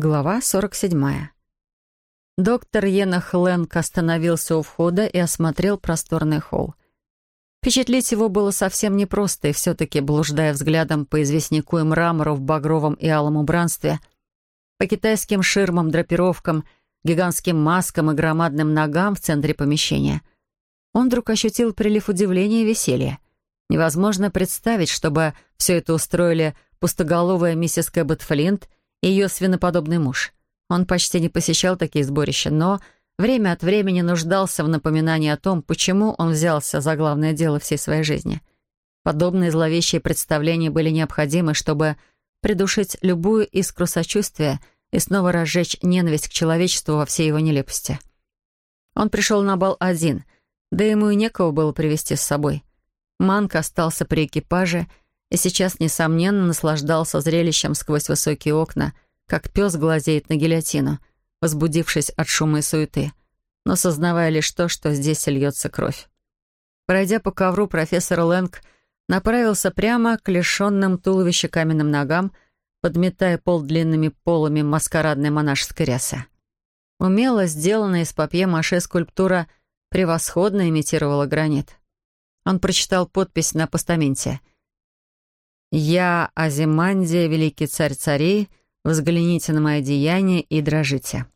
Глава 47. Доктор Йенах Лэнг остановился у входа и осмотрел просторный холл. Впечатлить его было совсем непросто, и все-таки, блуждая взглядом по известняку и мрамору в багровом и алом убранстве, по китайским ширмам, драпировкам, гигантским маскам и громадным ногам в центре помещения, он вдруг ощутил прилив удивления и веселья. Невозможно представить, чтобы все это устроили пустоголовая миссис Кэббет Флинт ее свиноподобный муж. Он почти не посещал такие сборища, но время от времени нуждался в напоминании о том, почему он взялся за главное дело всей своей жизни. Подобные зловещие представления были необходимы, чтобы придушить любую искру сочувствия и снова разжечь ненависть к человечеству во всей его нелепости. Он пришел на бал один, да ему и некого было привести с собой. Манк остался при экипаже и сейчас, несомненно, наслаждался зрелищем сквозь высокие окна, как пес глазеет на гильотину, возбудившись от шума и суеты, но сознавая лишь то, что здесь льется кровь. Пройдя по ковру, профессор Лэнг направился прямо к лишенным туловища каменным ногам, подметая пол длинными полами маскарадной монашеской рясы. Умело сделанная из папье-маше скульптура превосходно имитировала гранит. Он прочитал подпись на постаменте — «Я, Азимандия, великий царь царей, взгляните на мое деяние и дрожите».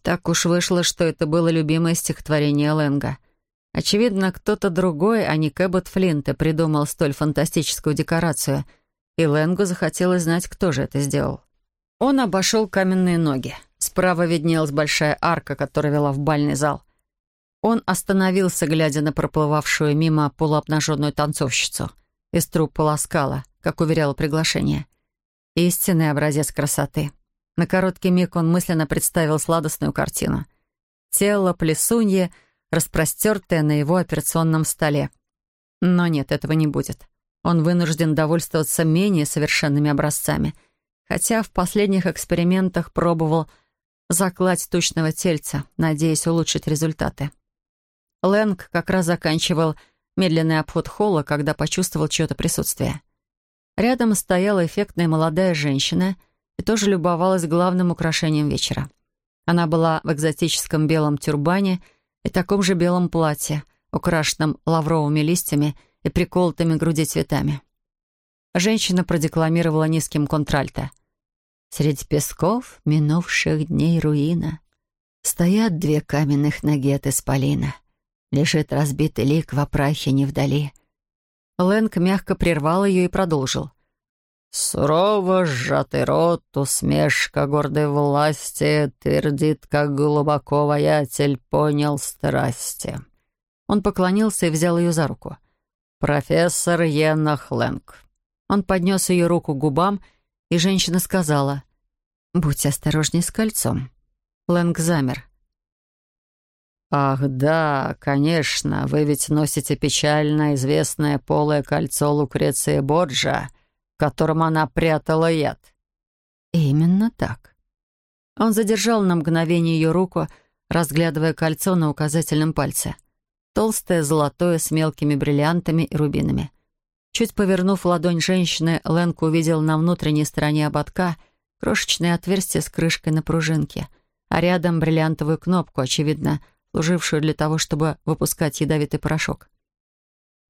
Так уж вышло, что это было любимое стихотворение Лэнга. Очевидно, кто-то другой, а не Кэббот Флинта, придумал столь фантастическую декорацию, и Лэнгу захотелось знать, кто же это сделал. Он обошел каменные ноги. Справа виднелась большая арка, которая вела в бальный зал. Он остановился, глядя на проплывавшую мимо полуобнаженную танцовщицу — из труб полоскала, как уверяло приглашение. Истинный образец красоты. На короткий миг он мысленно представил сладостную картину. Тело плесунье, распростертое на его операционном столе. Но нет, этого не будет. Он вынужден довольствоваться менее совершенными образцами, хотя в последних экспериментах пробовал закладь тучного тельца, надеясь улучшить результаты. Лэнг как раз заканчивал медленный обход холла, когда почувствовал чье-то присутствие. Рядом стояла эффектная молодая женщина и тоже любовалась главным украшением вечера. Она была в экзотическом белом тюрбане и таком же белом платье, украшенном лавровыми листьями и приколотыми к груди цветами. Женщина продекламировала низким контральто. «Среди песков минувших дней руина стоят две каменных ноги от исполина». Лежит разбитый лик в опрахе не вдали. Лэнг мягко прервал ее и продолжил. «Сурово сжатый рот, усмешка гордой власти, твердит, как глубоко воятель понял страсти». Он поклонился и взял ее за руку. «Профессор Йеннах Лэнг». Он поднес ее руку к губам, и женщина сказала, «Будь осторожней с кольцом». Лэнг замер. «Ах, да, конечно, вы ведь носите печально известное полое кольцо Лукреции Боджа, в котором она прятала яд». «Именно так». Он задержал на мгновение ее руку, разглядывая кольцо на указательном пальце. Толстое, золотое, с мелкими бриллиантами и рубинами. Чуть повернув ладонь женщины, Лэнк увидел на внутренней стороне ободка крошечное отверстие с крышкой на пружинке, а рядом бриллиантовую кнопку, очевидно, служившую для того, чтобы выпускать ядовитый порошок.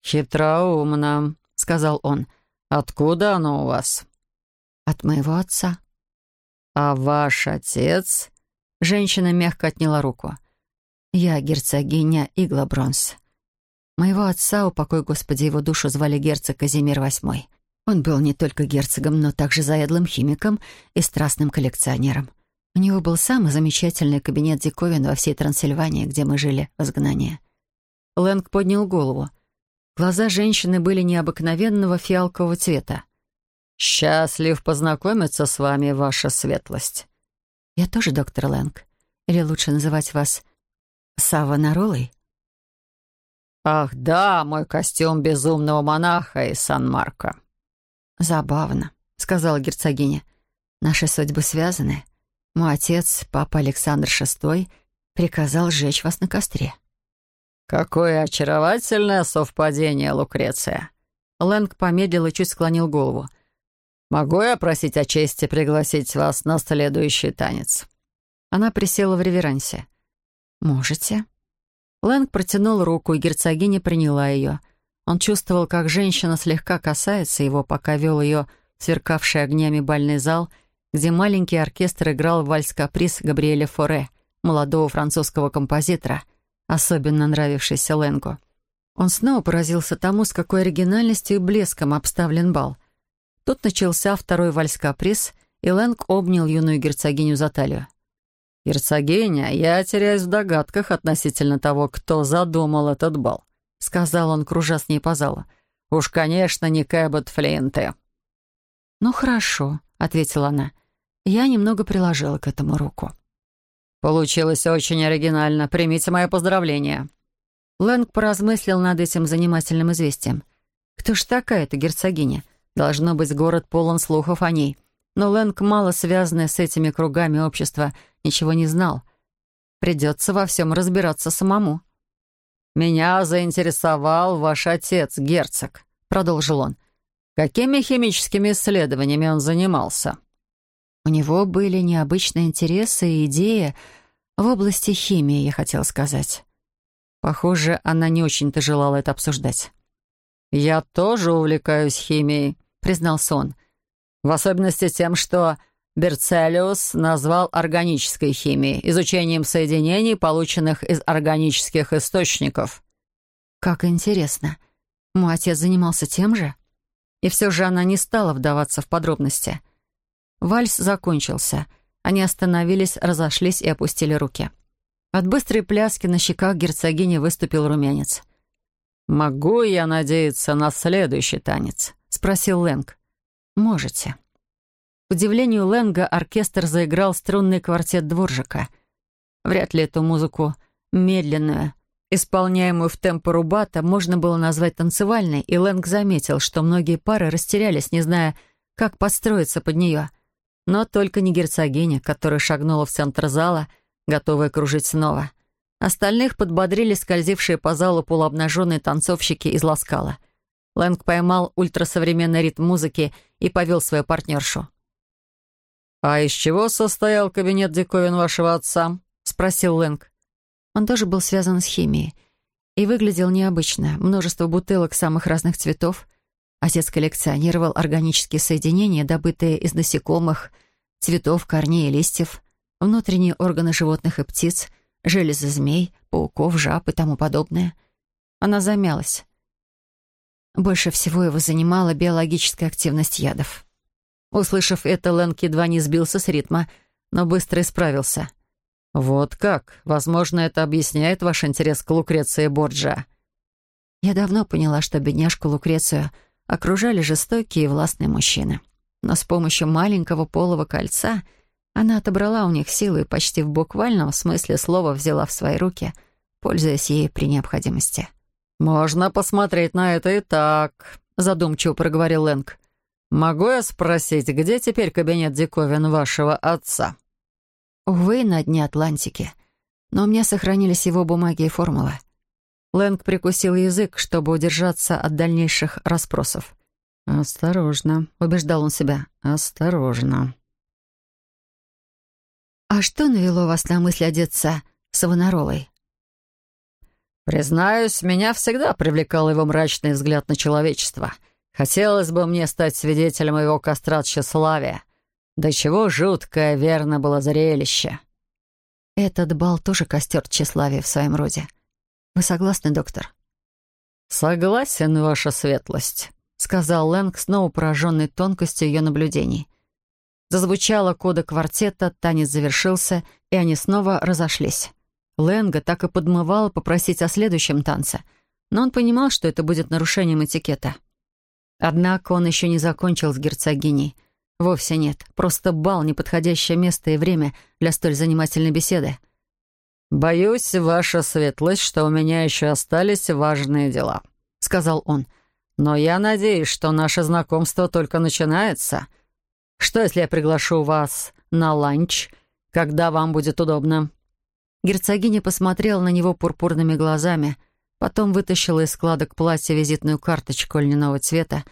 «Хитроумно», — сказал он. «Откуда оно у вас?» «От моего отца». «А ваш отец?» Женщина мягко отняла руку. «Я герцогиня Иглобронс. Моего отца, упокой Господи его душу, звали герцог Казимир VIII. Он был не только герцогом, но также заядлым химиком и страстным коллекционером. У него был самый замечательный кабинет диковин во всей Трансильвании, где мы жили в изгнании. Лэнг поднял голову. Глаза женщины были необыкновенного фиалкового цвета. «Счастлив познакомиться с вами, ваша светлость». «Я тоже доктор Лэнг. Или лучше называть вас Савонаролой?» «Ах да, мой костюм безумного монаха из Сан-Марко». «Забавно», — сказала герцогиня. «Наши судьбы связаны». Мой отец, папа Александр VI, приказал сжечь вас на костре». «Какое очаровательное совпадение, Лукреция!» Лэнг помедлил и чуть склонил голову. «Могу я просить о чести пригласить вас на следующий танец?» Она присела в реверансе. «Можете». Лэнг протянул руку, и герцогиня приняла ее. Он чувствовал, как женщина слегка касается его, пока вел ее сверкавший огнями бальный зал, где маленький оркестр играл вальс-каприз Габриэля Форе, молодого французского композитора, особенно нравившийся Лэнгу. Он снова поразился тому, с какой оригинальностью и блеском обставлен бал. Тут начался второй вальс-каприз, и Лэнг обнял юную герцогиню за талию. «Герцогиня, я теряюсь в догадках относительно того, кто задумал этот бал», — сказал он, кружа с ней по залу. «Уж, конечно, не Кэббот Флинты». «Ну, хорошо», — ответила она. Я немного приложила к этому руку. «Получилось очень оригинально. Примите мое поздравление». Лэнг поразмыслил над этим занимательным известием. «Кто ж такая эта герцогиня? Должно быть, город полон слухов о ней. Но Лэнг, мало связанный с этими кругами общества, ничего не знал. Придется во всем разбираться самому». «Меня заинтересовал ваш отец, герцог», — продолжил он. «Какими химическими исследованиями он занимался?» У него были необычные интересы и идеи в области химии, я хотел сказать. Похоже, она не очень-то желала это обсуждать. «Я тоже увлекаюсь химией», — признался он. «В особенности тем, что Берцелиус назвал органической химией, изучением соединений, полученных из органических источников. Как интересно. Мой отец занимался тем же? И все же она не стала вдаваться в подробности. Вальс закончился. Они остановились, разошлись и опустили руки. От быстрой пляски на щеках герцогини выступил румянец. «Могу я надеяться на следующий танец?» — спросил Лэнг. «Можете». К удивлению Лэнга, оркестр заиграл струнный квартет Дворжика. Вряд ли эту музыку, медленную, исполняемую в темпо рубата, можно было назвать танцевальной, и Лэнг заметил, что многие пары растерялись, не зная, как подстроиться под нее. Но только не герцогиня, которая шагнула в центр зала, готовая кружить снова. Остальных подбодрили скользившие по залу полуобнаженные танцовщики из Ласкала. Лэнг поймал ультрасовременный ритм музыки и повел свою партнершу. «А из чего состоял кабинет диковин вашего отца?» — спросил Лэнг. Он тоже был связан с химией и выглядел необычно. Множество бутылок самых разных цветов. Отец коллекционировал органические соединения, добытые из насекомых, цветов, корней и листьев, внутренние органы животных и птиц, железы змей, пауков, жаб и тому подобное. Она замялась. Больше всего его занимала биологическая активность ядов. Услышав это, Лэнг едва не сбился с ритма, но быстро исправился. «Вот как? Возможно, это объясняет ваш интерес к Лукреции Борджа». Я давно поняла, что бедняжку Лукрецию окружали жестокие и властные мужчины. Но с помощью маленького полого кольца она отобрала у них силу и почти в буквальном смысле слова взяла в свои руки, пользуясь ей при необходимости. «Можно посмотреть на это и так», — задумчиво проговорил Лэнг. «Могу я спросить, где теперь кабинет диковин вашего отца?» «Увы, на дне Атлантики. Но у меня сохранились его бумаги и формулы». Лэнг прикусил язык, чтобы удержаться от дальнейших расспросов. «Осторожно», — убеждал он себя. «Осторожно». «А что навело вас на мысль одеться Савонаролой?» «Признаюсь, меня всегда привлекал его мрачный взгляд на человечество». Хотелось бы мне стать свидетелем его костра тщеславия. До чего жуткое, верно было зрелище. Этот бал тоже костер тщеславия в своем роде. Вы согласны, доктор? Согласен, ваша светлость, сказал Лэнг, снова пораженный тонкостью ее наблюдений. Зазвучала кода квартета, танец завершился, и они снова разошлись. Лэнга так и подмывала попросить о следующем танце, но он понимал, что это будет нарушением этикета. Однако он еще не закончил с герцогиней. Вовсе нет. Просто бал — неподходящее место и время для столь занимательной беседы. «Боюсь, ваша светлость, что у меня еще остались важные дела», — сказал он. «Но я надеюсь, что наше знакомство только начинается. Что, если я приглашу вас на ланч, когда вам будет удобно?» Герцогиня посмотрела на него пурпурными глазами, Потом вытащила из складок платья визитную карточку льняного цвета,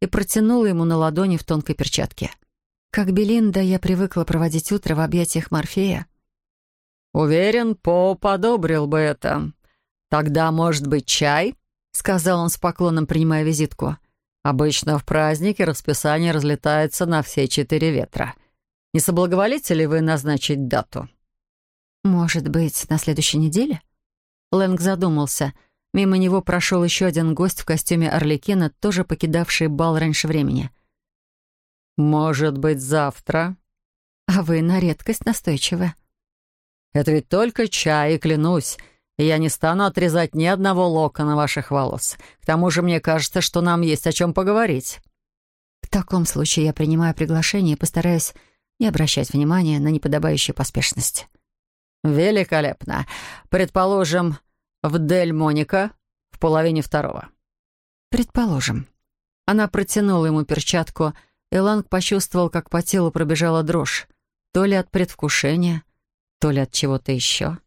и протянула ему на ладони в тонкой перчатке. Как Белинда, я привыкла проводить утро в объятиях Морфея. «Уверен, Поп одобрил бы это. Тогда, может быть, чай?» — сказал он с поклоном, принимая визитку. «Обычно в празднике расписание разлетается на все четыре ветра. Не соблаговолите ли вы назначить дату?» «Может быть, на следующей неделе?» Лэнг задумался. Мимо него прошел еще один гость в костюме Орликина, тоже покидавший бал раньше времени. «Может быть, завтра?» «А вы на редкость настойчивы». «Это ведь только чай, и клянусь, я не стану отрезать ни одного локона ваших волос. К тому же мне кажется, что нам есть о чем поговорить». «В таком случае я принимаю приглашение и постараюсь не обращать внимания на неподобающую поспешность». «Великолепно. Предположим, в Дель Моника в половине второго». «Предположим». Она протянула ему перчатку, и Ланг почувствовал, как по телу пробежала дрожь. То ли от предвкушения, то ли от чего-то еще.